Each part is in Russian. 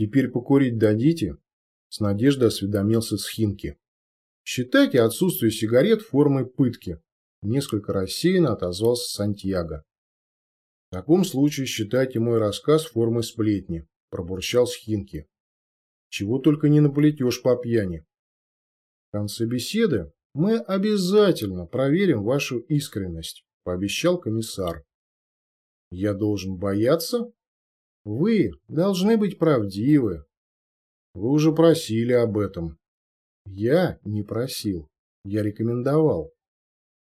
Теперь покурить дадите? С надеждой осведомился Схинки. Считайте отсутствие сигарет формой пытки. Несколько рассеянно отозвался Сантьяго. В таком случае считайте мой рассказ формой сплетни, пробурчал Схинки. Чего только не наплетешь по пьяни. В конце беседы мы обязательно проверим вашу искренность, пообещал комиссар. Я должен бояться? Вы должны быть правдивы. Вы уже просили об этом. Я не просил. Я рекомендовал.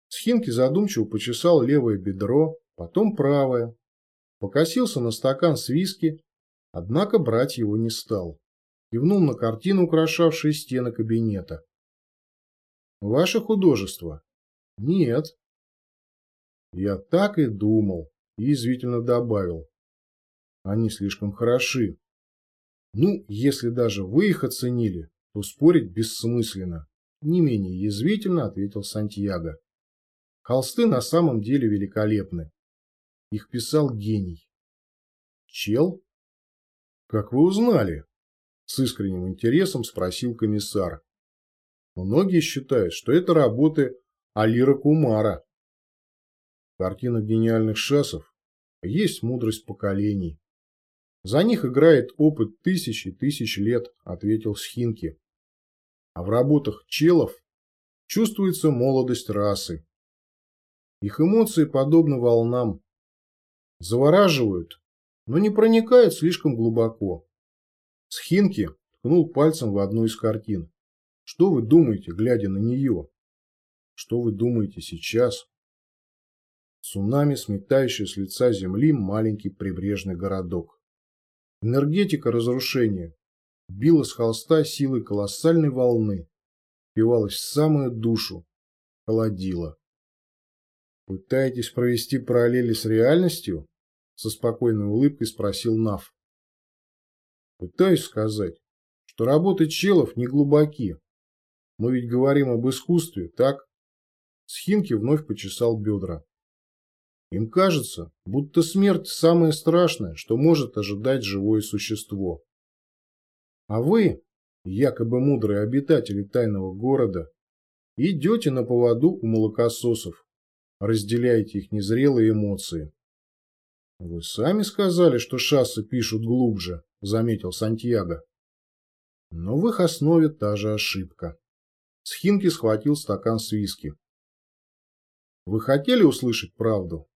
Схинки задумчиво почесал левое бедро, потом правое. Покосился на стакан с виски, однако брать его не стал. Кивнул на картину, украшавшие стены кабинета. Ваше художество? Нет. Я так и думал, и извительно добавил. Они слишком хороши. Ну, если даже вы их оценили, то спорить бессмысленно. Не менее язвительно ответил Сантьяго. Холсты на самом деле великолепны. Их писал гений. Чел? Как вы узнали? С искренним интересом спросил комиссар. Многие считают, что это работы Алира Кумара. В гениальных шасов есть мудрость поколений. За них играет опыт тысяч и тысяч лет, ответил Схинки. А в работах челов чувствуется молодость расы. Их эмоции подобны волнам. Завораживают, но не проникают слишком глубоко. Схинки ткнул пальцем в одну из картин. Что вы думаете, глядя на нее? Что вы думаете сейчас? Цунами, сметающий с лица земли маленький прибрежный городок. Энергетика разрушения била с холста силой колоссальной волны, впивалась в самую душу, холодила. «Пытаетесь провести параллели с реальностью?» Со спокойной улыбкой спросил Нав. «Пытаюсь сказать, что работы челов не глубоки. Мы ведь говорим об искусстве, так?» Схинки вновь почесал бедра. Им кажется, будто смерть самое страшное, что может ожидать живое существо. А вы, якобы мудрые обитатели тайного города, идете на поводу у молокососов, разделяете их незрелые эмоции. Вы сами сказали, что шассы пишут глубже, заметил Сантьяго. Но в их основе та же ошибка. Схинки схватил стакан с виски. Вы хотели услышать правду?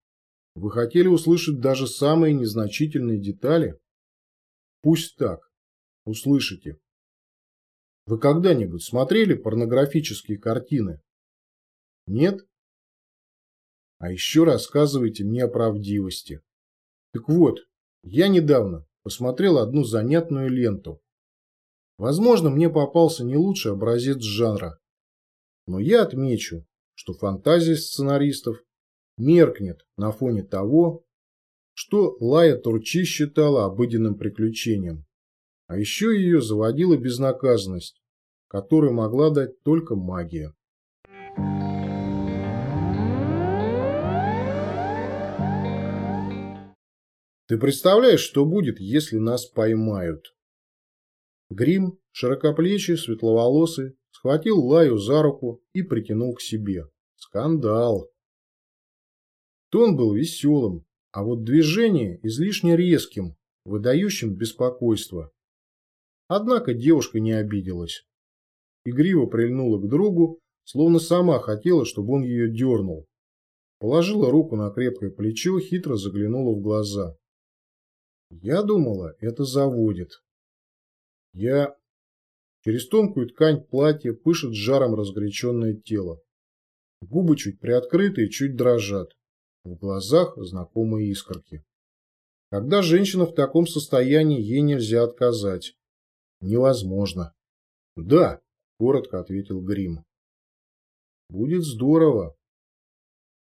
Вы хотели услышать даже самые незначительные детали? Пусть так. Услышите. Вы когда-нибудь смотрели порнографические картины? Нет? А еще рассказывайте мне о правдивости. Так вот, я недавно посмотрел одну занятную ленту. Возможно, мне попался не лучший образец жанра. Но я отмечу, что фантазия сценаристов меркнет на фоне того, что Лая Турчи считала обыденным приключением. А еще ее заводила безнаказанность, которую могла дать только магия. Ты представляешь, что будет, если нас поймают? Грим, широкоплечий, светловолосый, схватил Лаю за руку и притянул к себе. Скандал. Тон был веселым, а вот движение излишне резким, выдающим беспокойство. Однако девушка не обиделась. Игриво прильнула к другу, словно сама хотела, чтобы он ее дернул. Положила руку на крепкое плечо, хитро заглянула в глаза. Я думала, это заводит. Я... Через тонкую ткань платья пышет жаром разгоряченное тело. Губы чуть приоткрыты и чуть дрожат. В глазах знакомые искорки. Когда женщина в таком состоянии, ей нельзя отказать. Невозможно. Да, коротко ответил Грим. Будет здорово.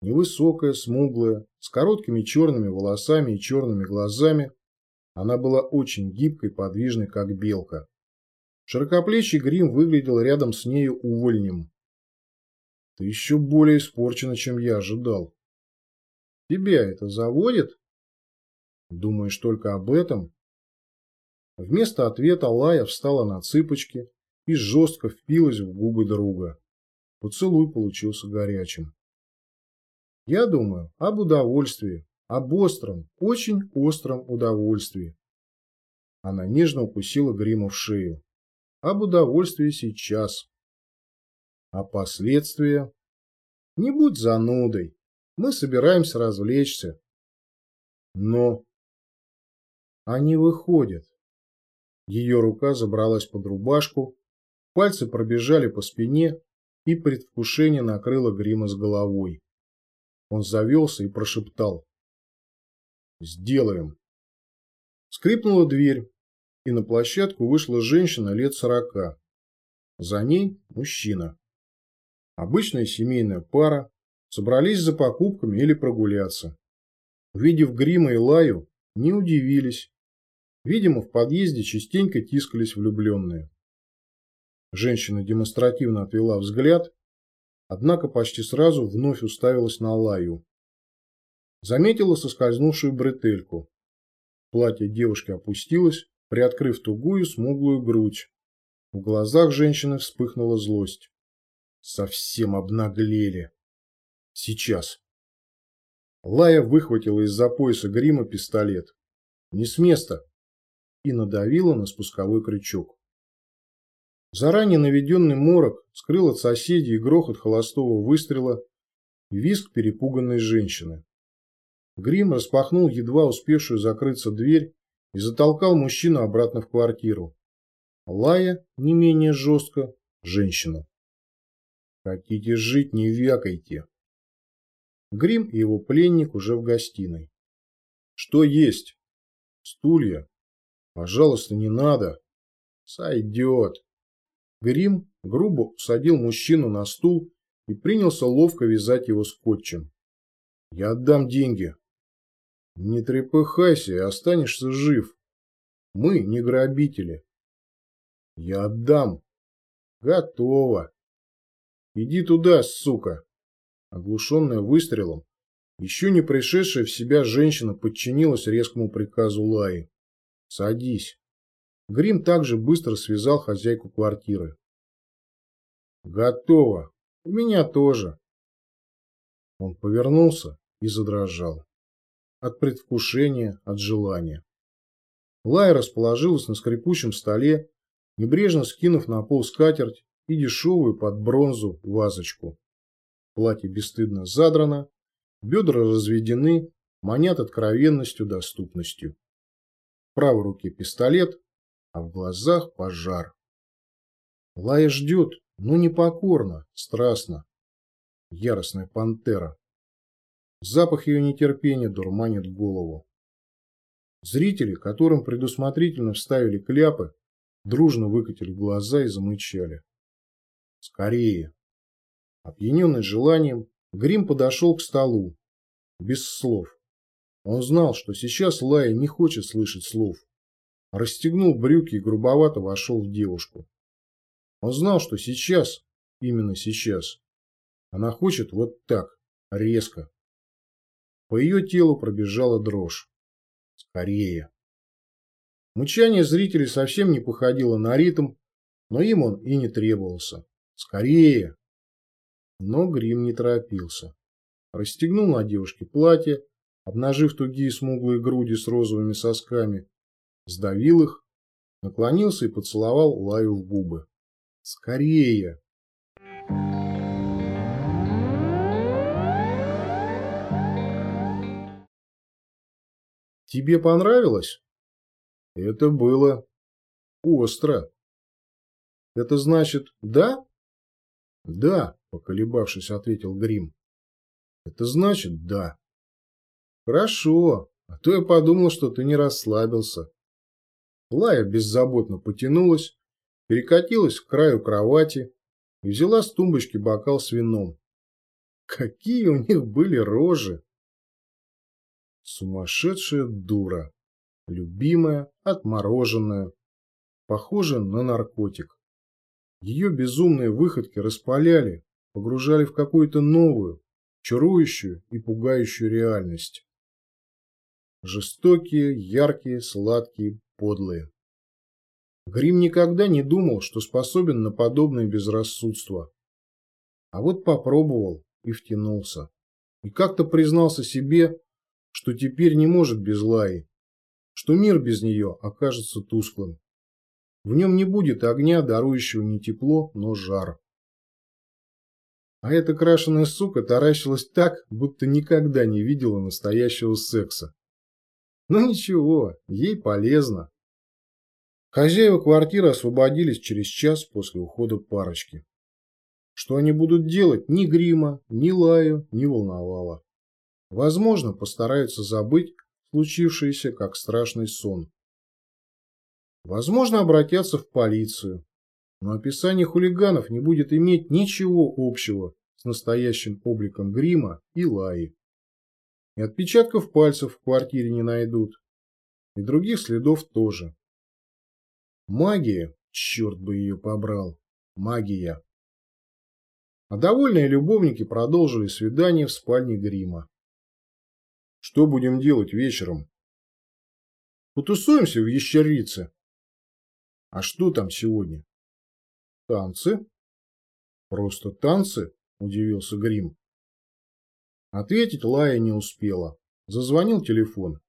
Невысокая, смуглая, с короткими черными волосами и черными глазами, она была очень гибкой, подвижной, как белка. Широкоплечий грим выглядел рядом с нею увольнем. Ты еще более испорчена, чем я ожидал. Тебя это заводит? Думаешь только об этом? Вместо ответа Лая встала на цыпочки и жестко впилась в губы друга. Поцелуй получился горячим. Я думаю об удовольствии, об остром, очень остром удовольствии. Она нежно укусила грима в шею. Об удовольствии сейчас. А последствия? Не будь занудой. Мы собираемся развлечься. Но они выходят. Ее рука забралась под рубашку, пальцы пробежали по спине, и предвкушение накрыло грима с головой. Он завелся и прошептал. «Сделаем». Скрипнула дверь, и на площадку вышла женщина лет сорока. За ней мужчина. Обычная семейная пара собрались за покупками или прогуляться. Увидев Грима и Лаю, не удивились. Видимо, в подъезде частенько тискались влюбленные. Женщина демонстративно отвела взгляд, однако почти сразу вновь уставилась на Лаю. Заметила соскользнувшую бретельку. Платье девушки опустилось, приоткрыв тугую смуглую грудь. В глазах женщины вспыхнула злость. Совсем обнаглели. Сейчас. Лая выхватила из-за пояса грима пистолет. Не с места. И надавила на спусковой крючок. Заранее наведенный морок скрыл от соседей грохот холостого выстрела и визг перепуганной женщины. Грим распахнул едва успевшую закрыться дверь и затолкал мужчину обратно в квартиру. Лая, не менее жестко, женщину. Хотите жить, не вякайте. Грим и его пленник уже в гостиной. Что есть? Стулья. Пожалуйста, не надо. Сойдет. Грим грубо усадил мужчину на стул и принялся ловко вязать его скотчем. Я отдам деньги. Не трепыхайся и останешься жив. Мы не грабители. Я отдам. Готово. Иди туда, сука. Оглушенная выстрелом, еще не пришедшая в себя женщина подчинилась резкому приказу Лаи. «Садись». Грим также быстро связал хозяйку квартиры. «Готово. У меня тоже». Он повернулся и задрожал. От предвкушения, от желания. Лая расположилась на скрипучем столе, небрежно скинув на пол скатерть и дешевую под бронзу вазочку. Платье бесстыдно задрано, бедра разведены, манят откровенностью, доступностью. В правой руке пистолет, а в глазах пожар. Лая ждет, но непокорно, страстно. Яростная пантера. Запах ее нетерпения дурманит голову. Зрители, которым предусмотрительно вставили кляпы, дружно выкатили глаза и замычали. Скорее. Опьяненный желанием, Грим подошел к столу. Без слов. Он знал, что сейчас Лая не хочет слышать слов. Расстегнул брюки и грубовато вошел в девушку. Он знал, что сейчас, именно сейчас, она хочет вот так, резко. По ее телу пробежала дрожь. Скорее. Мычание зрителей совсем не походило на ритм, но им он и не требовался. Скорее. Но грим не торопился. Расстегнул на девушке платье, обнажив тугие смуглые груди с розовыми сосками, сдавил их, наклонился и поцеловал Лаю в губы. «Скорее!» «Тебе понравилось?» «Это было остро». «Это значит, да?» «Да», — поколебавшись, ответил Грим. «Это значит да». «Хорошо, а то я подумал, что ты не расслабился». Лая беззаботно потянулась, перекатилась к краю кровати и взяла с тумбочки бокал с вином. Какие у них были рожи! Сумасшедшая дура, любимая, отмороженная, похожа на наркотик. Ее безумные выходки распаляли, погружали в какую-то новую, чарующую и пугающую реальность. Жестокие, яркие, сладкие, подлые. Грим никогда не думал, что способен на подобное безрассудство. А вот попробовал и втянулся. И как-то признался себе, что теперь не может без Лаи, что мир без нее окажется тусклым. В нем не будет огня, дарующего не тепло, но жар. А эта крашеная сука таращилась так, будто никогда не видела настоящего секса. Ну ничего, ей полезно. Хозяева квартиры освободились через час после ухода парочки. Что они будут делать, ни Грима, ни Лаю не волновало. Возможно, постараются забыть случившееся как страшный сон. Возможно, обратятся в полицию, но описание хулиганов не будет иметь ничего общего с настоящим обликом грима и лаи. И отпечатков пальцев в квартире не найдут, и других следов тоже. Магия, черт бы ее побрал, магия. А довольные любовники продолжили свидание в спальне грима. Что будем делать вечером? Потусуемся в ящерице. А что там сегодня? Танцы? Просто танцы? Удивился Грим. Ответить Лая не успела. Зазвонил телефон.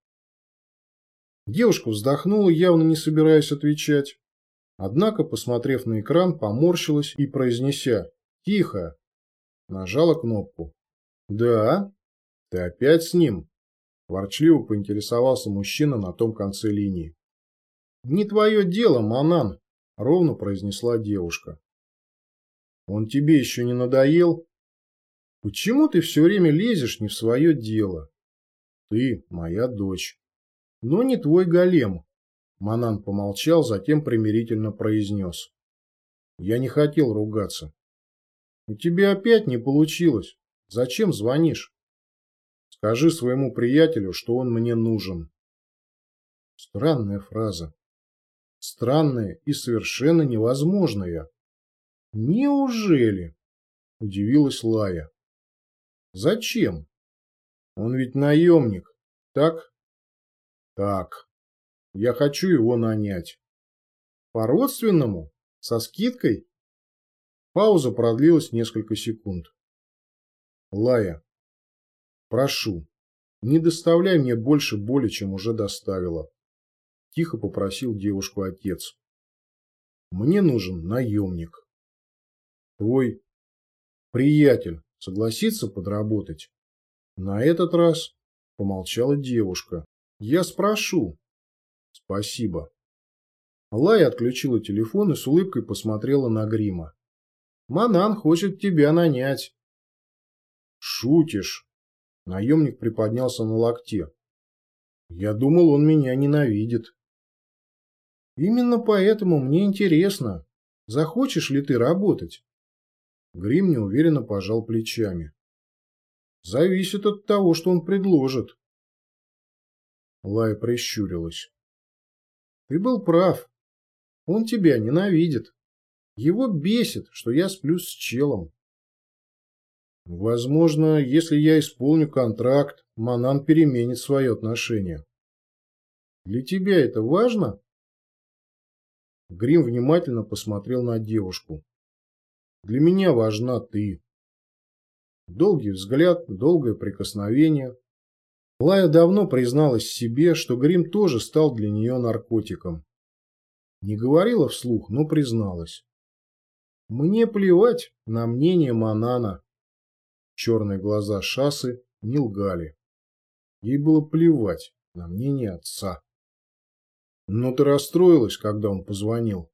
Девушка вздохнула, явно не собираясь отвечать. Однако, посмотрев на экран, поморщилась и, произнеся «Тихо!», нажала кнопку. «Да? Ты опять с ним?» Ворчливо поинтересовался мужчина на том конце линии. «Не твое дело, Манан», — ровно произнесла девушка. «Он тебе еще не надоел?» «Почему ты все время лезешь не в свое дело?» «Ты моя дочь». «Но не твой голем», — Манан помолчал, затем примирительно произнес. «Я не хотел ругаться». «У тебя опять не получилось. Зачем звонишь?» «Скажи своему приятелю, что он мне нужен». Странная фраза. Странное и совершенно невозможное. Неужели? Удивилась Лая. Зачем? Он ведь наемник, так? Так. Я хочу его нанять. По-родственному? Со скидкой? Пауза продлилась несколько секунд. Лая, прошу, не доставляй мне больше боли, чем уже доставила. – тихо попросил девушку отец. «Мне нужен наемник. Твой приятель согласится подработать?» На этот раз помолчала девушка. «Я спрошу». «Спасибо». Лая отключила телефон и с улыбкой посмотрела на Грима. «Манан хочет тебя нанять». «Шутишь?» Наемник приподнялся на локте. «Я думал, он меня ненавидит». Именно поэтому мне интересно, захочешь ли ты работать? Грим неуверенно пожал плечами. Зависит от того, что он предложит. Лая прищурилась. Ты был прав. Он тебя ненавидит. Его бесит, что я сплю с челом. Возможно, если я исполню контракт, Манан переменит свое отношение. Для тебя это важно? Грим внимательно посмотрел на девушку. «Для меня важна ты». Долгий взгляд, долгое прикосновение. Лая давно призналась себе, что Грим тоже стал для нее наркотиком. Не говорила вслух, но призналась. «Мне плевать на мнение Манана». Черные глаза Шасы не лгали. Ей было плевать на мнение отца. Но ты расстроилась, когда он позвонил.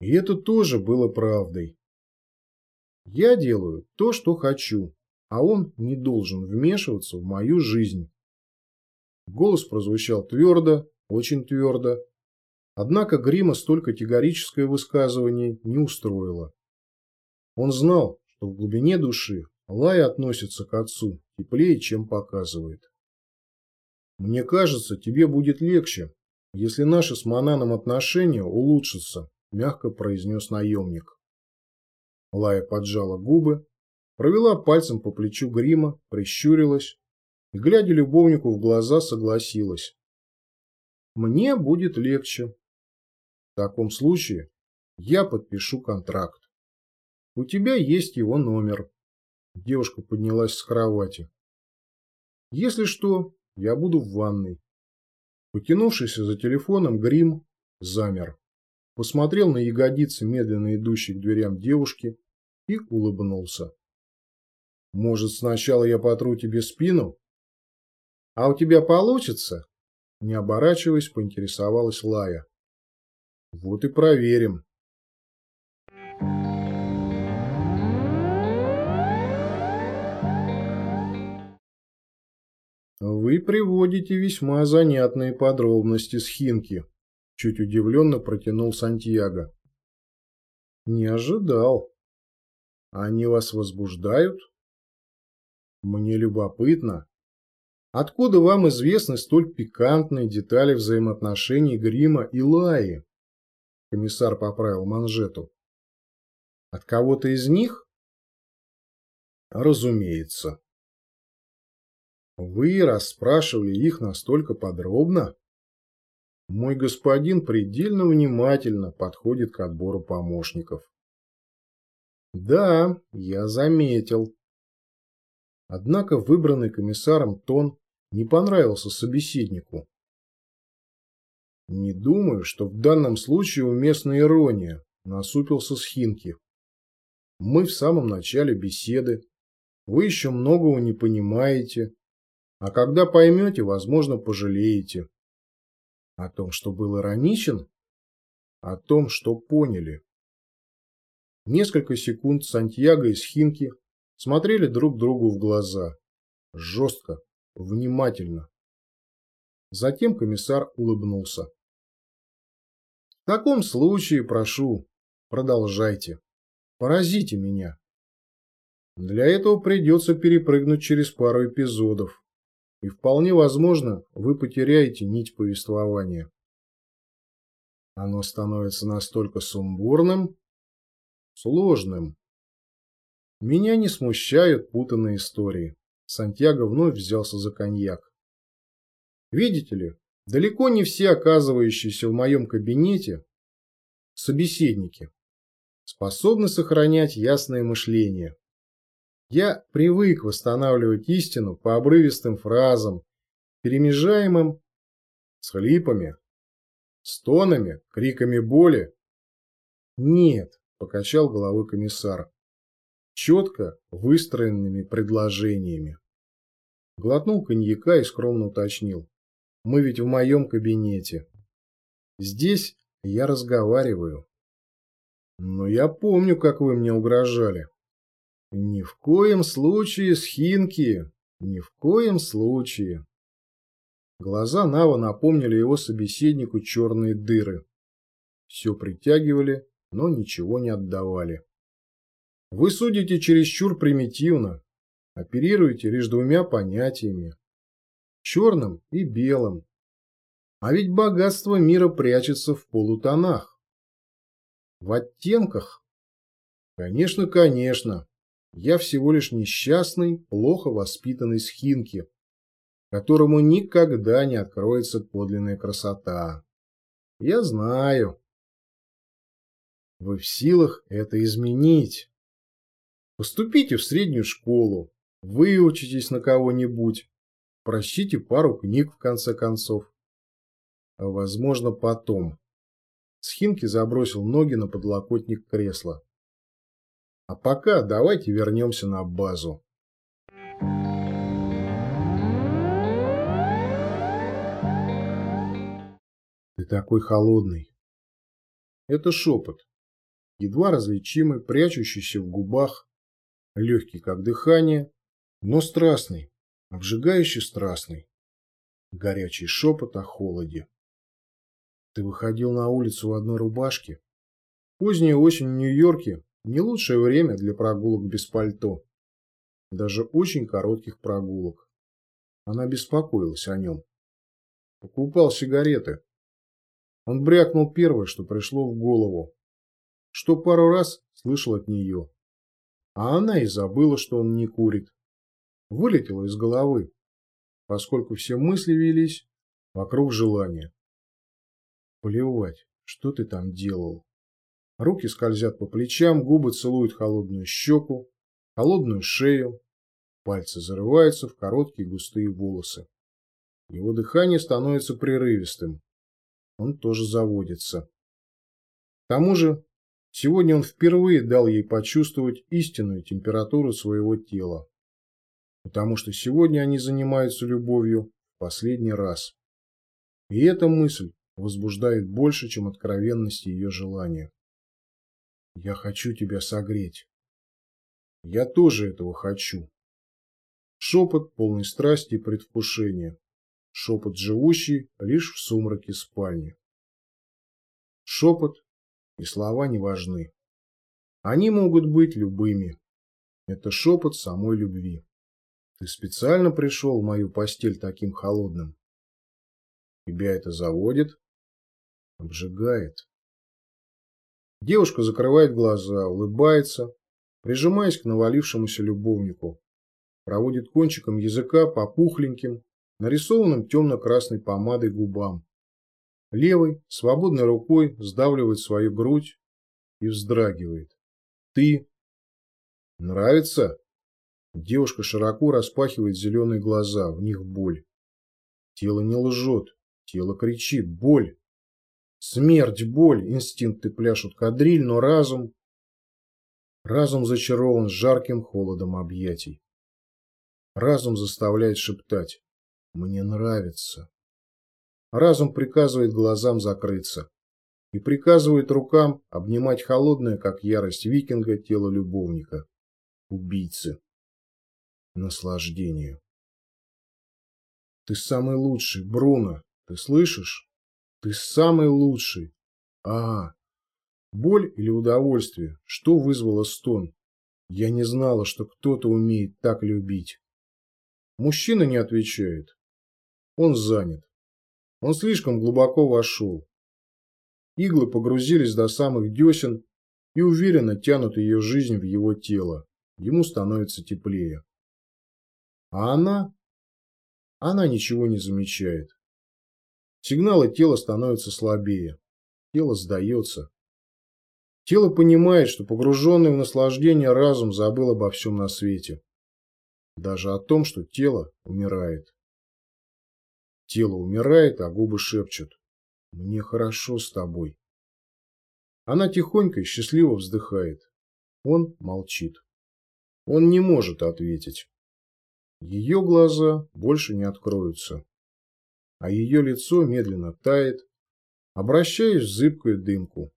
И это тоже было правдой. Я делаю то, что хочу, а он не должен вмешиваться в мою жизнь. Голос прозвучал твердо, очень твердо. Однако Грима столь категорическое высказывание не устроило. Он знал, что в глубине души Лая относится к отцу теплее, чем показывает. «Мне кажется, тебе будет легче, «Если наши с Мананом отношения улучшатся», – мягко произнес наемник. Лая поджала губы, провела пальцем по плечу грима, прищурилась и, глядя любовнику в глаза, согласилась. «Мне будет легче». В таком случае я подпишу контракт. У тебя есть его номер. Девушка поднялась с кровати. Если что, я буду в ванной. Потянувшийся за телефоном, Грим замер. Посмотрел на ягодицы медленно идущей к дверям девушки и улыбнулся. Может, сначала я потру тебе спину? А у тебя получится? Не оборачиваясь, поинтересовалась Лая. Вот и проверим. Вы приводите весьма занятные подробности с Хинки, чуть удивленно протянул Сантьяго. Не ожидал. Они вас возбуждают? Мне любопытно. Откуда вам известны столь пикантные детали взаимоотношений Грима и Лаи? Комиссар поправил манжету. От кого-то из них? Разумеется. Вы расспрашивали их настолько подробно? Мой господин предельно внимательно подходит к отбору помощников. Да, я заметил. Однако выбранный комиссаром тон не понравился собеседнику. Не думаю, что в данном случае уместна ирония, насупился Схинки. Мы в самом начале беседы. Вы еще многого не понимаете. А когда поймете, возможно, пожалеете. О том, что был ироничен? О том, что поняли. Несколько секунд Сантьяго и Схинки смотрели друг другу в глаза. Жестко, внимательно. Затем комиссар улыбнулся. В таком случае, прошу, продолжайте. Поразите меня. Для этого придется перепрыгнуть через пару эпизодов и вполне возможно, вы потеряете нить повествования. Оно становится настолько сумбурным, сложным. Меня не смущают путанные истории. Сантьяго вновь взялся за коньяк. Видите ли, далеко не все оказывающиеся в моем кабинете собеседники способны сохранять ясное мышление. Я привык восстанавливать истину по обрывистым фразам, перемежаемым с хлипами, стонами, криками боли. Нет, покачал головой комиссар, четко выстроенными предложениями. Глотнул коньяка и скромно уточнил. Мы ведь в моем кабинете. Здесь я разговариваю. Но я помню, как вы мне угрожали. Ни в коем случае, Схинки, ни в коем случае. Глаза Нава напомнили его собеседнику черные дыры. Все притягивали, но ничего не отдавали. Вы судите чересчур примитивно, оперируете лишь двумя понятиями – черным и белым. А ведь богатство мира прячется в полутонах. В оттенках? Конечно, конечно. Я всего лишь несчастный, плохо воспитанный схинки, которому никогда не откроется подлинная красота. Я знаю. Вы в силах это изменить. Поступите в среднюю школу, выучитесь на кого-нибудь, прочтите пару книг в конце концов. А возможно потом. Схинки забросил ноги на подлокотник кресла. А пока давайте вернемся на базу. Ты такой холодный. Это шепот, едва различимый, прячущийся в губах, легкий как дыхание, но страстный, обжигающий страстный. Горячий шепот о холоде. Ты выходил на улицу в одной рубашке? Поздняя осень в Нью-Йорке не лучшее время для прогулок без пальто. Даже очень коротких прогулок. Она беспокоилась о нем. Покупал сигареты. Он брякнул первое, что пришло в голову. Что пару раз слышал от нее. А она и забыла, что он не курит. Вылетело из головы, поскольку все мысли велись вокруг желания. Плевать, Что ты там делал? Руки скользят по плечам, губы целуют холодную щеку, холодную шею. Пальцы зарываются в короткие густые волосы. Его дыхание становится прерывистым. Он тоже заводится. К тому же, сегодня он впервые дал ей почувствовать истинную температуру своего тела. Потому что сегодня они занимаются любовью в последний раз. И эта мысль возбуждает больше, чем откровенность ее желания. Я хочу тебя согреть. Я тоже этого хочу. Шепот полный страсти и предвкушения. Шепот, живущий лишь в сумраке спальни. Шепот и слова не важны. Они могут быть любыми. Это шепот самой любви. Ты специально пришел в мою постель таким холодным. Тебя это заводит? Обжигает. Девушка закрывает глаза, улыбается, прижимаясь к навалившемуся любовнику. Проводит кончиком языка по пухленьким, нарисованным темно-красной помадой губам. Левой, свободной рукой сдавливает свою грудь и вздрагивает. «Ты...» «Нравится?» Девушка широко распахивает зеленые глаза, в них боль. Тело не лжет, тело кричит «Боль!» Смерть, боль, инстинкты пляшут кадриль, но разум... Разум зачарован жарким холодом объятий. Разум заставляет шептать «Мне нравится». Разум приказывает глазам закрыться и приказывает рукам обнимать холодное, как ярость викинга, тело любовника, убийцы. Наслаждение. Ты самый лучший, Бруно, ты слышишь? Ты самый лучший. А, боль или удовольствие? Что вызвало стон? Я не знала, что кто-то умеет так любить. Мужчина не отвечает. Он занят. Он слишком глубоко вошел. Иглы погрузились до самых десен и уверенно тянут ее жизнь в его тело. Ему становится теплее. А она? Она ничего не замечает. Сигналы тела становятся слабее. Тело сдается. Тело понимает, что погруженный в наслаждение разум забыл обо всем на свете. Даже о том, что тело умирает. Тело умирает, а губы шепчут. «Мне хорошо с тобой». Она тихонько и счастливо вздыхает. Он молчит. Он не может ответить. Ее глаза больше не откроются а ее лицо медленно тает, обращаясь в зыбкую дымку.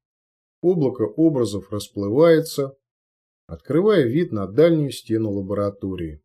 Облако образов расплывается, открывая вид на дальнюю стену лаборатории.